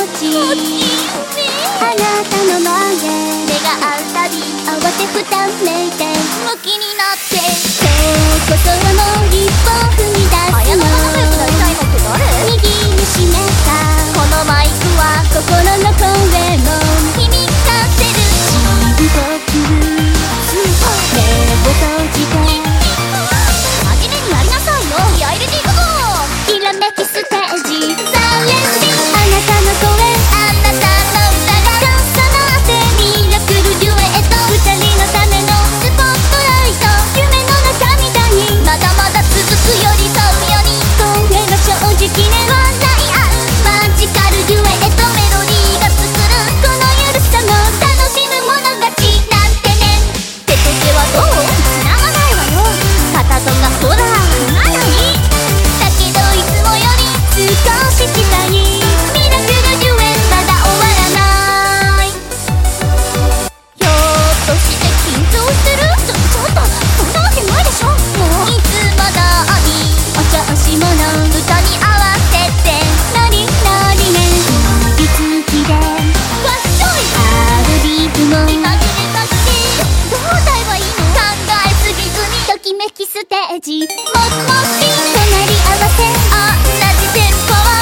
持ち。ねあなたの前で。目が合うたび慌てふためいて。向きになって。ージもっとんとなり合わせ。同じテンポを